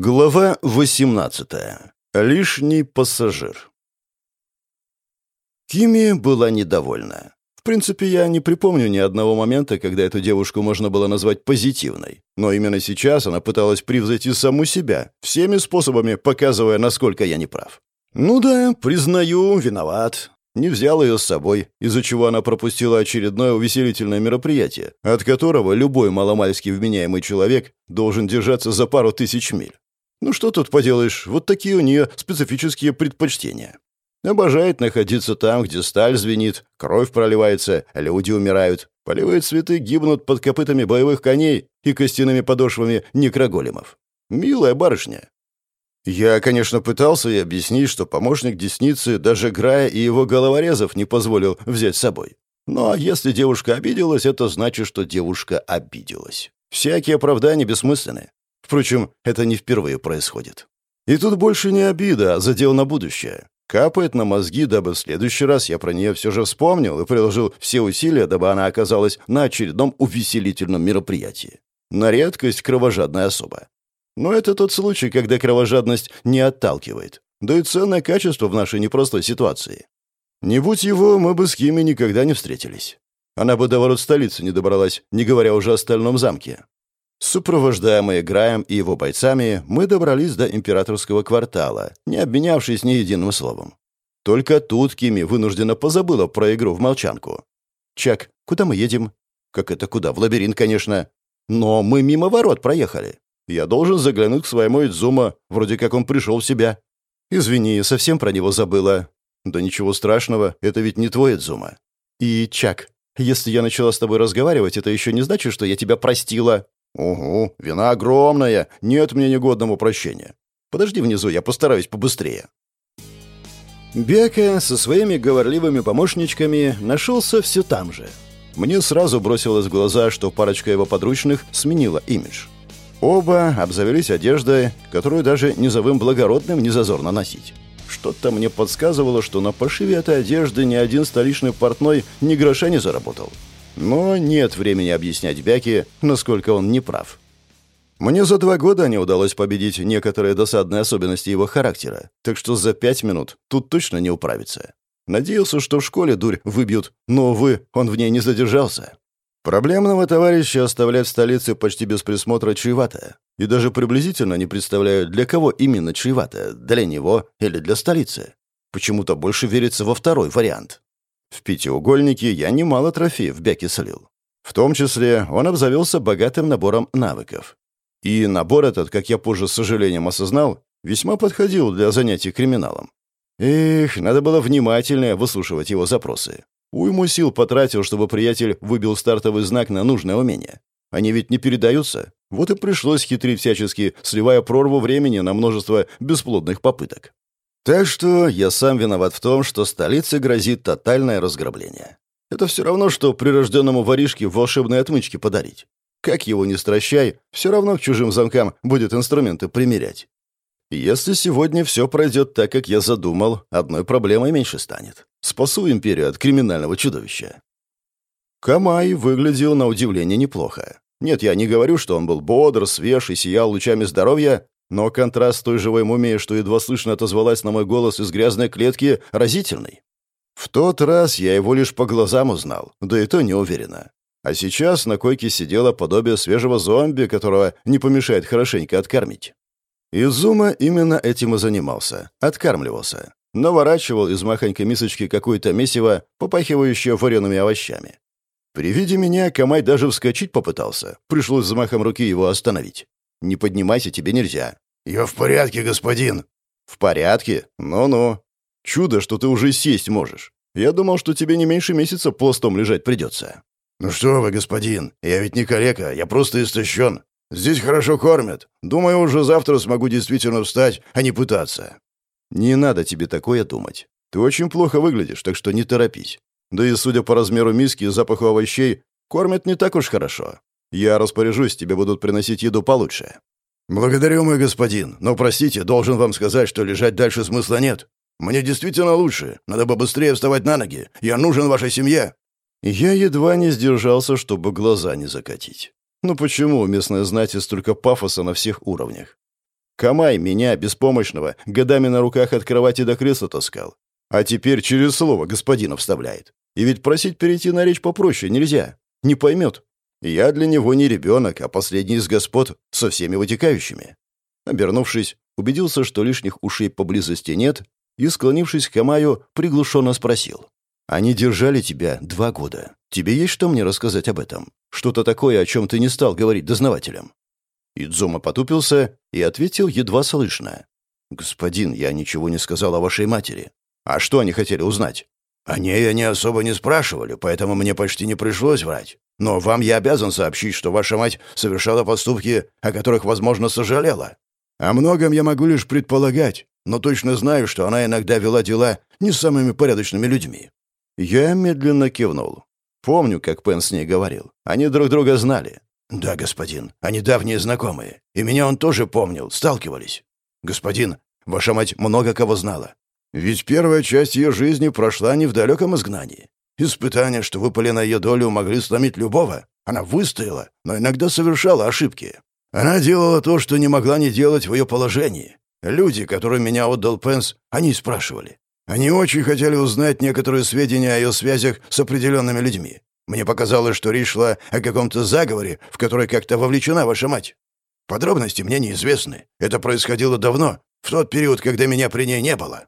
Глава 18. Лишний пассажир. Кими была недовольна. В принципе, я не припомню ни одного момента, когда эту девушку можно было назвать позитивной. Но именно сейчас она пыталась превзойти саму себя, всеми способами показывая, насколько я не прав. Ну да, признаю, виноват. Не взял ее с собой, из-за чего она пропустила очередное увеселительное мероприятие, от которого любой маломальски вменяемый человек должен держаться за пару тысяч миль. Ну что тут поделаешь, вот такие у нее специфические предпочтения. Обожает находиться там, где сталь звенит, кровь проливается, люди умирают, полевые цветы гибнут под копытами боевых коней и костяными подошвами некроголемов. Милая барышня. Я, конечно, пытался ей объяснить, что помощник десницы даже Грая и его головорезов не позволил взять с собой. Но если девушка обиделась, это значит, что девушка обиделась. Всякие оправдания бессмысленны. Впрочем, это не впервые происходит. И тут больше не обида, а задел на будущее. Капает на мозги, дабы в следующий раз я про нее все же вспомнил и приложил все усилия, дабы она оказалась на очередном увеселительном мероприятии. На редкость кровожадная особа. Но это тот случай, когда кровожадность не отталкивает. Да и ценное качество в нашей непростой ситуации. Не будь его, мы бы с Кими никогда не встретились. Она бы до ворот столицы не добралась, не говоря уже о стальном замке. Сопровождаемые Граем и его бойцами, мы добрались до императорского квартала, не обменявшись ни единым словом. Только тут Кими вынуждена позабыла про игру в молчанку. «Чак, куда мы едем?» «Как это куда? В лабиринт, конечно. Но мы мимо ворот проехали. Я должен заглянуть к своему Идзума, вроде как он пришел в себя». «Извини, совсем про него забыла». «Да ничего страшного, это ведь не твой Идзума». «И, Чак, если я начала с тобой разговаривать, это еще не значит, что я тебя простила». «Угу, вина огромная, нет мне негодного прощения. Подожди внизу, я постараюсь побыстрее». Бека со своими говорливыми помощничками нашелся все там же. Мне сразу бросилось в глаза, что парочка его подручных сменила имидж. Оба обзавелись одеждой, которую даже низовым благородным не зазорно носить. Что-то мне подсказывало, что на пошиве этой одежды ни один столичный портной ни гроша не заработал. Но нет времени объяснять Бяке, насколько он неправ. Мне за два года не удалось победить некоторые досадные особенности его характера, так что за пять минут тут точно не управиться. Надеялся, что в школе дурь выбьют, но, увы, он в ней не задержался. Проблемного товарища оставлять в столице почти без присмотра чревато. И даже приблизительно не представляю, для кого именно чревато, для него или для столицы. Почему-то больше верится во второй вариант. В пятиугольнике я немало трофеев Бяки слил. В том числе он обзавелся богатым набором навыков. И набор этот, как я позже с сожалением осознал, весьма подходил для занятий криминалом. Эх, надо было внимательнее выслушивать его запросы. Уйму сил потратил, чтобы приятель выбил стартовый знак на нужное умение. Они ведь не передаются. Вот и пришлось хитрить всячески, сливая прорву времени на множество бесплодных попыток. Так что я сам виноват в том, что столице грозит тотальное разграбление. Это все равно, что прирожденному воришке волшебные отмычки подарить. Как его не стращай, все равно к чужим замкам будет инструменты примерять. Если сегодня все пройдет так, как я задумал, одной проблемой меньше станет. Спасу империю от криминального чудовища. Камай выглядел на удивление неплохо. Нет, я не говорю, что он был бодр, свеж и сиял лучами здоровья, но контраст той живой мумии, что едва слышно отозвалась на мой голос из грязной клетки, разительный. В тот раз я его лишь по глазам узнал, да и то не уверенно. А сейчас на койке сидело подобие свежего зомби, которого не помешает хорошенько откормить. Изума именно этим и занимался. Откармливался. Наворачивал из махонькой мисочки какое-то месиво, попахивающее вареными овощами. При виде меня Камай даже вскочить попытался. Пришлось взмахом руки его остановить. Не поднимайся, тебе нельзя». «Я в порядке, господин». «В порядке? Ну-ну. Чудо, что ты уже сесть можешь. Я думал, что тебе не меньше месяца пластом лежать придется». «Ну что вы, господин, я ведь не калека, я просто истощен. Здесь хорошо кормят. Думаю, уже завтра смогу действительно встать, а не пытаться». «Не надо тебе такое думать. Ты очень плохо выглядишь, так что не торопись. Да и, судя по размеру миски и запаху овощей, кормят не так уж хорошо. Я распоряжусь, тебе будут приносить еду получше». «Благодарю, мой господин, но, простите, должен вам сказать, что лежать дальше смысла нет. Мне действительно лучше. Надо бы быстрее вставать на ноги. Я нужен вашей семье». Я едва не сдержался, чтобы глаза не закатить. Ну почему у местной знати столько пафоса на всех уровнях? Камай меня, беспомощного, годами на руках от кровати до кресла таскал. А теперь через слово господина вставляет. И ведь просить перейти на речь попроще нельзя. Не поймет. Я для него не ребенок, а последний из господ со всеми вытекающими. Обернувшись, убедился, что лишних ушей поблизости нет, и, склонившись к Камаю, приглушенно спросил. «Они держали тебя два года. Тебе есть что мне рассказать об этом? Что-то такое, о чем ты не стал говорить дознавателям?» Идзума потупился и ответил едва слышно. «Господин, я ничего не сказал о вашей матери. А что они хотели узнать?» «О ней они особо не спрашивали, поэтому мне почти не пришлось врать. Но вам я обязан сообщить, что ваша мать совершала поступки, о которых, возможно, сожалела. О многом я могу лишь предполагать, но точно знаю, что она иногда вела дела не самыми порядочными людьми». Я медленно кивнул. Помню, как Пен с ней говорил. Они друг друга знали. «Да, господин, они давние знакомые. И меня он тоже помнил, сталкивались. Господин, ваша мать много кого знала. Ведь первая часть ее жизни прошла не в далеком изгнании. Испытания, что выпали на ее долю, могли сломить любого. Она выстояла, но иногда совершала ошибки. Она делала то, что не могла не делать в ее положении. Люди, которым меня отдал Пенс, они спрашивали. Они очень хотели узнать некоторые сведения о ее связях с определенными людьми. Мне показалось, что речь шла о каком-то заговоре, в который как-то вовлечена ваша мать. Подробности мне неизвестны. Это происходило давно, в тот период, когда меня при ней не было».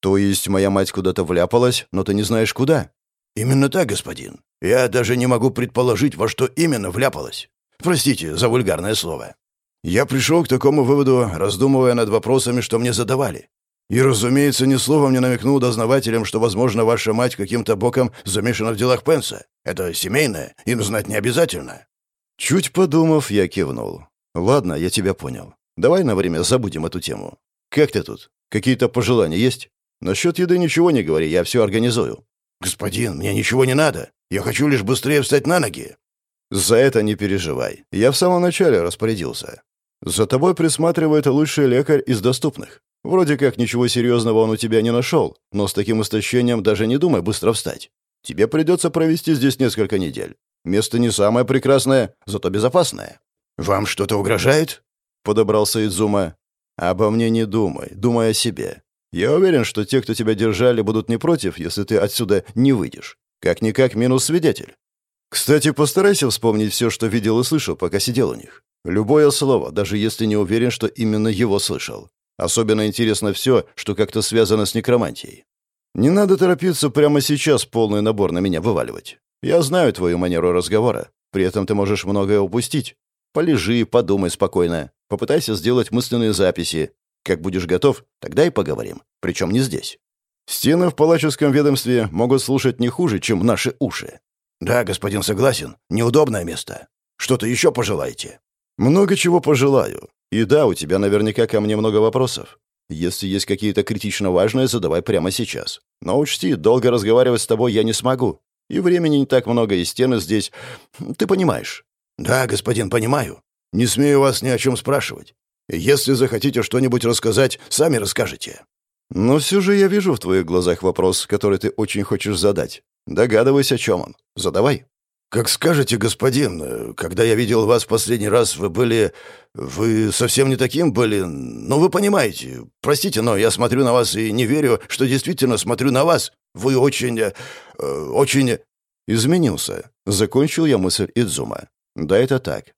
«То есть моя мать куда-то вляпалась, но ты не знаешь куда?» «Именно так, господин. Я даже не могу предположить, во что именно вляпалась. Простите за вульгарное слово. Я пришел к такому выводу, раздумывая над вопросами, что мне задавали. И, разумеется, ни словом не намекнул дознавателям, что, возможно, ваша мать каким-то боком замешана в делах Пенса. Это семейное, им знать не обязательно». Чуть подумав, я кивнул. «Ладно, я тебя понял. Давай на время забудем эту тему. Как ты тут? Какие-то пожелания есть? Насчет еды ничего не говори, я все организую». «Господин, мне ничего не надо. Я хочу лишь быстрее встать на ноги». «За это не переживай. Я в самом начале распорядился. За тобой присматривает лучший лекарь из доступных. Вроде как ничего серьезного он у тебя не нашел, но с таким истощением даже не думай быстро встать. Тебе придется провести здесь несколько недель. Место не самое прекрасное, зато безопасное». «Вам что-то угрожает?» — подобрался Идзума. «Обо мне не думай, думай о себе. Я уверен, что те, кто тебя держали, будут не против, если ты отсюда не выйдешь. Как-никак минус свидетель. Кстати, постарайся вспомнить все, что видел и слышал, пока сидел у них. Любое слово, даже если не уверен, что именно его слышал. Особенно интересно все, что как-то связано с некромантией. Не надо торопиться прямо сейчас полный набор на меня вываливать. Я знаю твою манеру разговора. При этом ты можешь многое упустить. Полежи, подумай спокойно. Попытайся сделать мысленные записи. Как будешь готов, тогда и поговорим. Причем не здесь. Стены в палаческом ведомстве могут слушать не хуже, чем наши уши. Да, господин, согласен. Неудобное место. Что-то еще пожелаете? Много чего пожелаю. И да, у тебя наверняка ко мне много вопросов. Если есть какие-то критично важные, задавай прямо сейчас. Но учти, долго разговаривать с тобой я не смогу. И времени не так много, и стены здесь... Ты понимаешь?» «Да, господин, понимаю. Не смею вас ни о чем спрашивать. Если захотите что-нибудь рассказать, сами расскажете». «Но все же я вижу в твоих глазах вопрос, который ты очень хочешь задать. Догадывайся, о чем он. Задавай». «Как скажете, господин, когда я видел вас в последний раз, вы были... Вы совсем не таким были... Ну, вы понимаете. Простите, но я смотрю на вас и не верю, что действительно смотрю на вас. Вы очень... Э, очень...» «Изменился». Закончил я мысль Идзума. «Да, это так.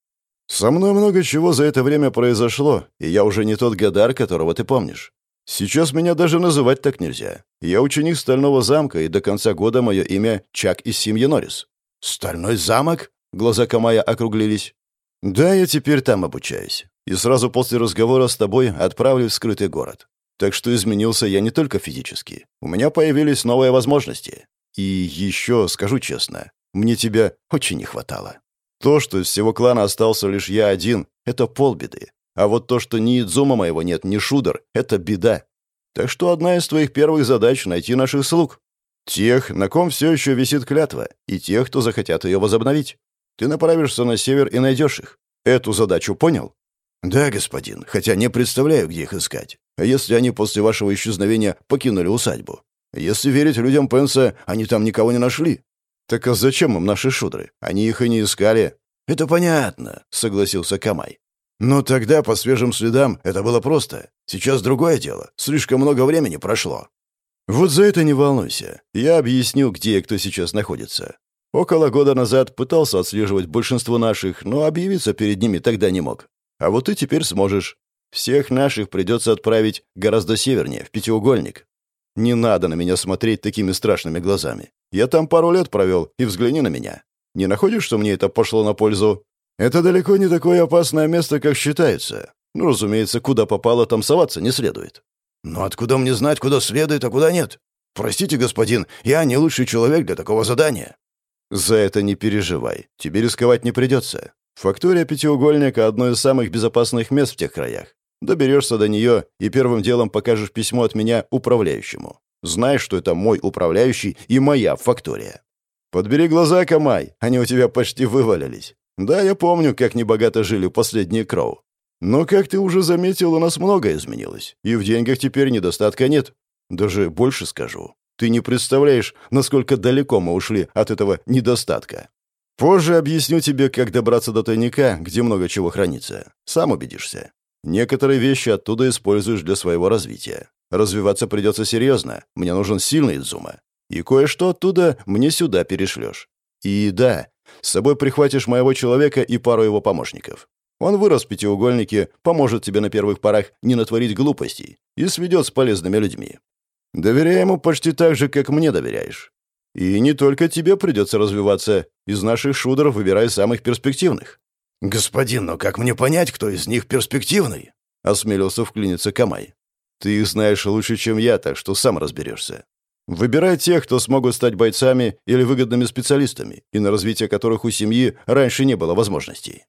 Со мной много чего за это время произошло, и я уже не тот Гадар, которого ты помнишь. Сейчас меня даже называть так нельзя. Я ученик Стального замка, и до конца года мое имя Чак из семьи Норрис. «Стальной замок?» — глаза Камая округлились. «Да, я теперь там обучаюсь. И сразу после разговора с тобой отправлюсь в скрытый город. Так что изменился я не только физически. У меня появились новые возможности. И еще, скажу честно, мне тебя очень не хватало. То, что из всего клана остался лишь я один, это полбеды. А вот то, что ни Идзума моего нет, ни Шудер, это беда. Так что одна из твоих первых задач — найти наших слуг. Тех, на ком все еще висит клятва, и тех, кто захотят ее возобновить. Ты направишься на север и найдешь их. Эту задачу понял? Да, господин, хотя не представляю, где их искать. А если они после вашего исчезновения покинули усадьбу? Если верить людям Пенса, они там никого не нашли. Так а зачем им наши шудры? Они их и не искали. Это понятно, согласился Камай. Но тогда, по свежим следам, это было просто. Сейчас другое дело. Слишком много времени прошло. Вот за это не волнуйся. Я объясню, где и кто сейчас находится. Около года назад пытался отслеживать большинство наших, но объявиться перед ними тогда не мог. А вот ты теперь сможешь. Всех наших придется отправить гораздо севернее, в Пятиугольник. Не надо на меня смотреть такими страшными глазами. Я там пару лет провел, и взгляни на меня. Не находишь, что мне это пошло на пользу? Это далеко не такое опасное место, как считается. Ну, разумеется, куда попало, там соваться не следует. Но откуда мне знать, куда следует, а куда нет? Простите, господин, я не лучший человек для такого задания. За это не переживай. Тебе рисковать не придется. Фактория пятиугольника — одно из самых безопасных мест в тех краях. Доберешься до нее и первым делом покажешь письмо от меня управляющему. Знаешь, что это мой управляющий и моя фактория. Подбери глаза, Камай, они у тебя почти вывалились. Да, я помню, как небогато жили последние Кроу. Но, как ты уже заметил, у нас многое изменилось, и в деньгах теперь недостатка нет. Даже больше скажу. Ты не представляешь, насколько далеко мы ушли от этого недостатка. Позже объясню тебе, как добраться до тайника, где много чего хранится. Сам убедишься. Некоторые вещи оттуда используешь для своего развития. Развиваться придется серьезно. Мне нужен сильный Идзума. И кое-что оттуда мне сюда перешлешь. И да, с собой прихватишь моего человека и пару его помощников. Он вырос в пятиугольнике, поможет тебе на первых порах не натворить глупостей и сведет с полезными людьми. Доверяй ему почти так же, как мне доверяешь. И не только тебе придется развиваться. Из наших шудеров выбирай самых перспективных. «Господин, но как мне понять, кто из них перспективный?» — осмелился вклиниться Камай. «Ты их знаешь лучше, чем я, так что сам разберешься. Выбирай тех, кто смогут стать бойцами или выгодными специалистами, и на развитие которых у семьи раньше не было возможностей.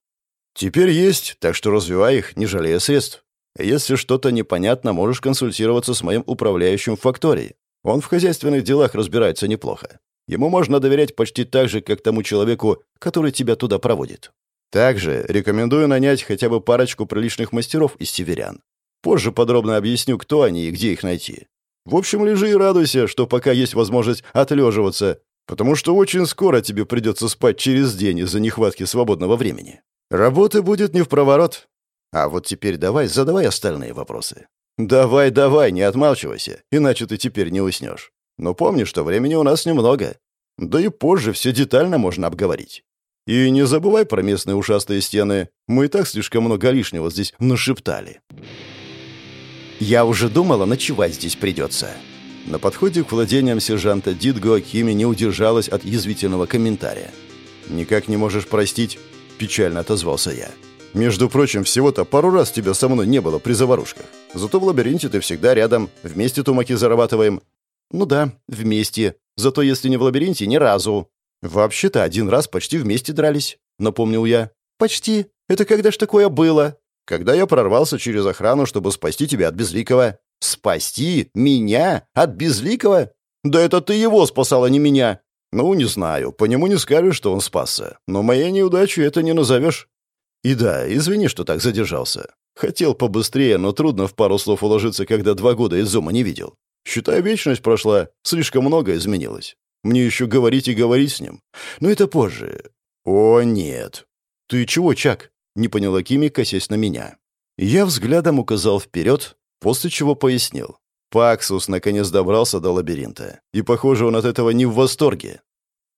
Теперь есть, так что развивай их, не жалея средств. Если что-то непонятно, можешь консультироваться с моим управляющим в фактории. Он в хозяйственных делах разбирается неплохо. Ему можно доверять почти так же, как тому человеку, который тебя туда проводит. Также рекомендую нанять хотя бы парочку приличных мастеров из северян. Позже подробно объясню, кто они и где их найти. В общем, лежи и радуйся, что пока есть возможность отлеживаться, потому что очень скоро тебе придется спать через день из-за нехватки свободного времени. Работы будет не в проворот. А вот теперь давай задавай остальные вопросы. Давай, давай, не отмалчивайся, иначе ты теперь не уснешь. Но помни, что времени у нас немного. Да и позже все детально можно обговорить. И не забывай про местные ушастые стены. Мы и так слишком много лишнего здесь нашептали. Я уже думала, ночевать здесь придется. На подходе к владениям сержанта Дидго Кими не удержалась от язвительного комментария. «Никак не можешь простить?» – печально отозвался я. «Между прочим, всего-то пару раз тебя со мной не было при заварушках. Зато в лабиринте ты всегда рядом, вместе тумаки зарабатываем». «Ну да, вместе. Зато если не в лабиринте, ни разу», «Вообще-то один раз почти вместе дрались», — напомнил я. «Почти. Это когда ж такое было?» «Когда я прорвался через охрану, чтобы спасти тебя от Безликого». «Спасти? Меня? От Безликого?» «Да это ты его спасал, а не меня!» «Ну, не знаю. По нему не скажешь, что он спасся. Но моей неудачей это не назовешь». «И да, извини, что так задержался. Хотел побыстрее, но трудно в пару слов уложиться, когда два года из зума не видел. Считай, вечность прошла, слишком много изменилось. Мне еще говорить и говорить с ним. Но это позже. О, нет. Ты чего, Чак? Не поняла Кими, косясь на меня. Я взглядом указал вперед, после чего пояснил. Паксус наконец добрался до лабиринта. И, похоже, он от этого не в восторге.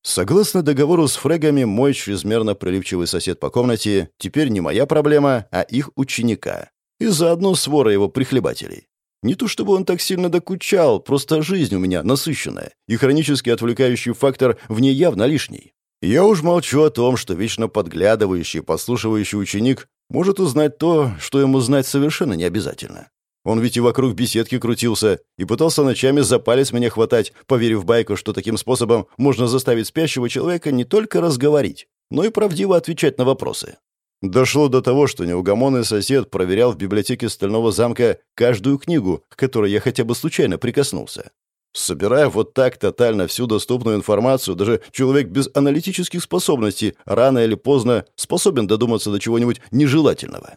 Согласно договору с фрегами, мой чрезмерно прилипчивый сосед по комнате теперь не моя проблема, а их ученика. И заодно свора его прихлебателей. Не то чтобы он так сильно докучал, просто жизнь у меня насыщенная, и хронически отвлекающий фактор в ней явно лишний. Я уж молчу о том, что вечно подглядывающий, послушивающий ученик может узнать то, что ему знать совершенно не обязательно. Он ведь и вокруг беседки крутился и пытался ночами за палец меня хватать, поверив байку, что таким способом можно заставить спящего человека не только разговорить, но и правдиво отвечать на вопросы. Дошло до того, что неугомонный сосед проверял в библиотеке Стального замка каждую книгу, к которой я хотя бы случайно прикоснулся. Собирая вот так тотально всю доступную информацию, даже человек без аналитических способностей рано или поздно способен додуматься до чего-нибудь нежелательного.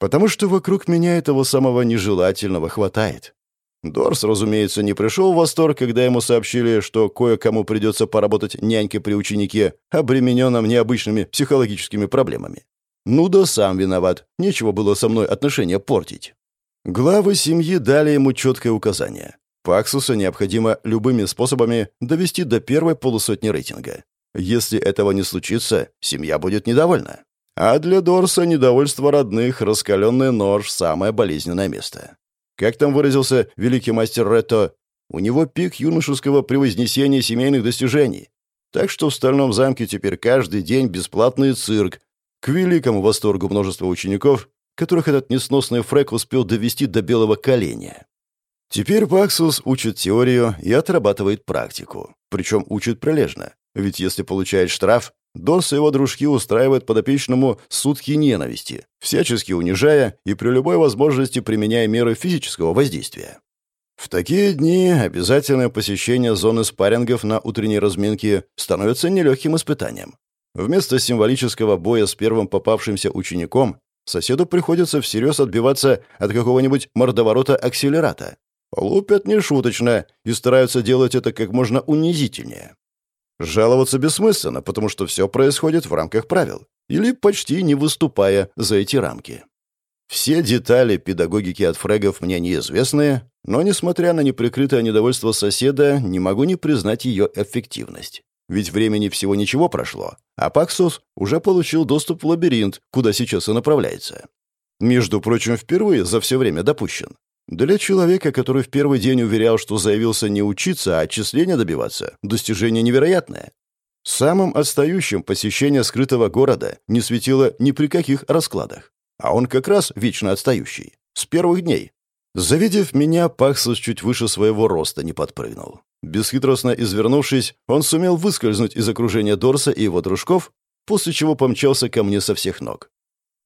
Потому что вокруг меня этого самого нежелательного хватает. Дорс, разумеется, не пришел в восторг, когда ему сообщили, что кое-кому придется поработать нянькой при ученике, обремененном необычными психологическими проблемами. Ну да сам виноват, нечего было со мной отношения портить. Главы семьи дали ему четкое указание. Паксуса необходимо любыми способами довести до первой полусотни рейтинга. Если этого не случится, семья будет недовольна. А для Дорса недовольство родных, раскаленный нож – самое болезненное место. Как там выразился великий мастер Ретто, у него пик юношеского превознесения семейных достижений. Так что в Стальном замке теперь каждый день бесплатный цирк, к великому восторгу множества учеников, которых этот несносный фрек успел довести до белого коленя. Теперь Паксус учит теорию и отрабатывает практику. Причем учит прилежно. Ведь если получает штраф, Дорс и его дружки устраивают подопечному сутки ненависти, всячески унижая и при любой возможности применяя меры физического воздействия. В такие дни обязательное посещение зоны спаррингов на утренней разминке становится нелегким испытанием. Вместо символического боя с первым попавшимся учеником соседу приходится всерьез отбиваться от какого-нибудь мордоворота акселерата. Лупят нешуточно и стараются делать это как можно унизительнее. Жаловаться бессмысленно, потому что все происходит в рамках правил, или почти не выступая за эти рамки. Все детали педагогики от фрегов мне неизвестны, но, несмотря на неприкрытое недовольство соседа, не могу не признать ее эффективность. Ведь времени всего ничего прошло, а Паксус уже получил доступ в лабиринт, куда сейчас и направляется. Между прочим, впервые за все время допущен. Для человека, который в первый день уверял, что заявился не учиться, а отчисления добиваться, достижение невероятное. Самым отстающим посещение скрытого города не светило ни при каких раскладах. А он как раз вечно отстающий. С первых дней. Завидев меня, Паксус чуть выше своего роста не подпрыгнул. Бесхитростно извернувшись, он сумел выскользнуть из окружения Дорса и его дружков, после чего помчался ко мне со всех ног.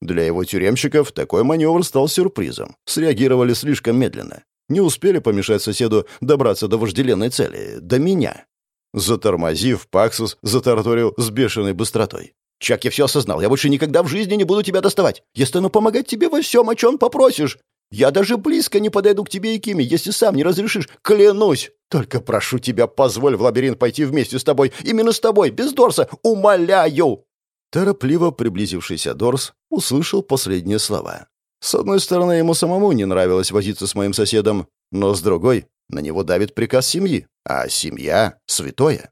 Для его тюремщиков такой маневр стал сюрпризом. Среагировали слишком медленно. Не успели помешать соседу добраться до вожделенной цели, до меня. Затормозив, Паксус затараторил с бешеной быстротой. «Чак, я все осознал. Я больше никогда в жизни не буду тебя доставать. Я стану помогать тебе во всем, о чем попросишь. Я даже близко не подойду к тебе и Киме, если сам не разрешишь. Клянусь! Только прошу тебя, позволь в лабиринт пойти вместе с тобой. Именно с тобой, без Дорса. Умоляю!» Торопливо приблизившийся Дорс услышал последние слова. С одной стороны, ему самому не нравилось возиться с моим соседом, но с другой, на него давит приказ семьи, а семья — святое.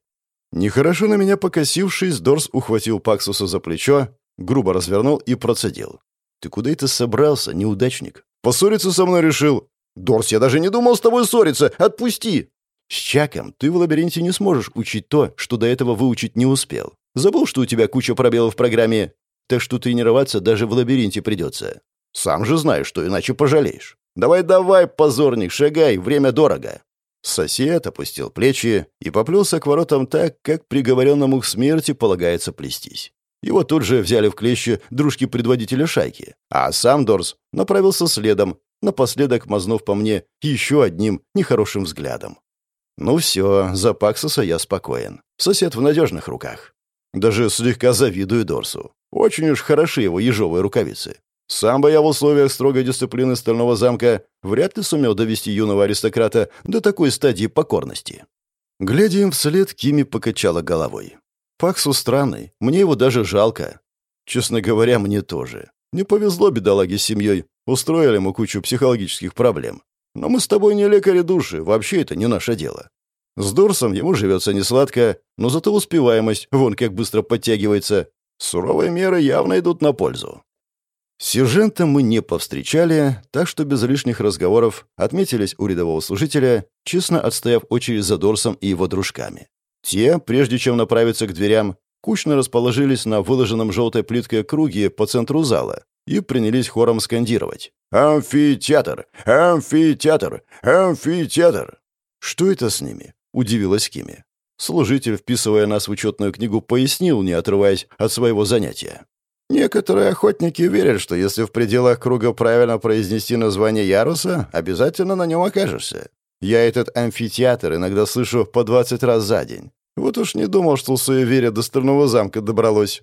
Нехорошо на меня покосившись, Дорс ухватил Паксуса за плечо, грубо развернул и процедил. «Ты куда это собрался, неудачник? Поссориться со мной решил? Дорс, я даже не думал с тобой ссориться! Отпусти!» «С Чаком ты в лабиринте не сможешь учить то, что до этого выучить не успел. Забыл, что у тебя куча пробелов в программе? Так что тренироваться даже в лабиринте придется. Сам же знаешь, что иначе пожалеешь. Давай-давай, позорник, шагай, время дорого». Сосед опустил плечи и поплелся к воротам так, как приговоренному к смерти полагается плестись. Его тут же взяли в клещи дружки предводителя шайки, а сам Дорс направился следом, напоследок мазнув по мне еще одним нехорошим взглядом. Ну все, за Паксоса я спокоен. Сосед в надежных руках. Даже слегка завидую Дорсу. Очень уж хороши его ежовые рукавицы. Сам бы я в условиях строгой дисциплины Стального замка вряд ли сумел довести юного аристократа до такой стадии покорности. Глядя им вслед, Кими покачала головой. Паксу странный, мне его даже жалко. Честно говоря, мне тоже. Не повезло бедолаге с семьей, устроили ему кучу психологических проблем. Но мы с тобой не лекари души, вообще это не наше дело. С Дорсом ему живется несладко, но зато успеваемость вон как быстро подтягивается. Суровые меры явно идут на пользу. Сержанта мы не повстречали, так что без лишних разговоров отметились у рядового служителя, честно отстояв очередь за Дорсом и его дружками. Те, прежде чем направиться к дверям, кучно расположились на выложенном желтой плиткой круге по центру зала и принялись хором скандировать. «Амфитеатр! Амфитеатр! Амфитеатр!» Что это с ними? удивилась Кими. Служитель, вписывая нас в учетную книгу, пояснил, не отрываясь от своего занятия. Некоторые охотники верят, что если в пределах круга правильно произнести название яруса, обязательно на нем окажешься. Я этот амфитеатр иногда слышу по двадцать раз за день. Вот уж не думал, что суеверие до Стального замка добралось.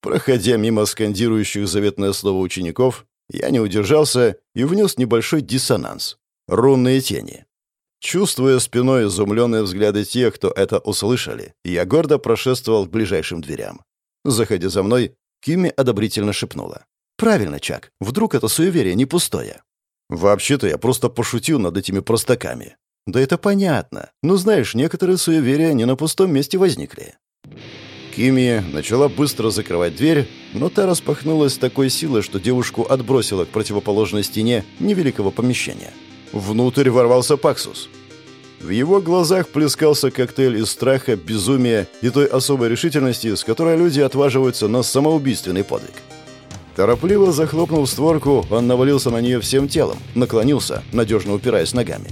Проходя мимо скандирующих заветное слово учеников, я не удержался и внес небольшой диссонанс. Рунные тени. Чувствуя спиной изумленные взгляды тех, кто это услышали, я гордо прошествовал к ближайшим дверям. Заходя за мной, Кимми одобрительно шепнула. «Правильно, Чак. Вдруг это суеверие не пустое?» «Вообще-то я просто пошутил над этими простаками». «Да это понятно. Но знаешь, некоторые суеверия не на пустом месте возникли». Кими начала быстро закрывать дверь, но та распахнулась с такой силой, что девушку отбросила к противоположной стене невеликого помещения. Внутрь ворвался Паксус. В его глазах плескался коктейль из страха, безумия и той особой решительности, с которой люди отваживаются на самоубийственный подвиг. Торопливо захлопнув створку, он навалился на нее всем телом, наклонился, надежно упираясь ногами.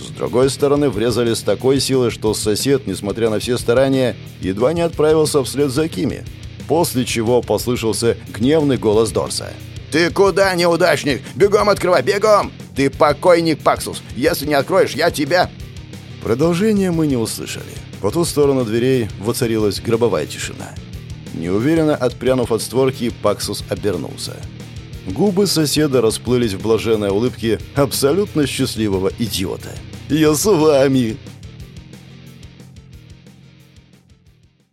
С другой стороны, врезали с такой силой, что сосед, несмотря на все старания, едва не отправился вслед за Кими, после чего послышался гневный голос Дорса. «Ты куда, неудачник? Бегом открывай, бегом! Ты покойник, Паксус! Если не откроешь, я тебя...» Продолжение мы не услышали. По ту сторону дверей воцарилась гробовая тишина. Неуверенно отпрянув от створки, Паксус обернулся. Губы соседа расплылись в блаженной улыбке абсолютно счастливого идиота. «Я с вами!»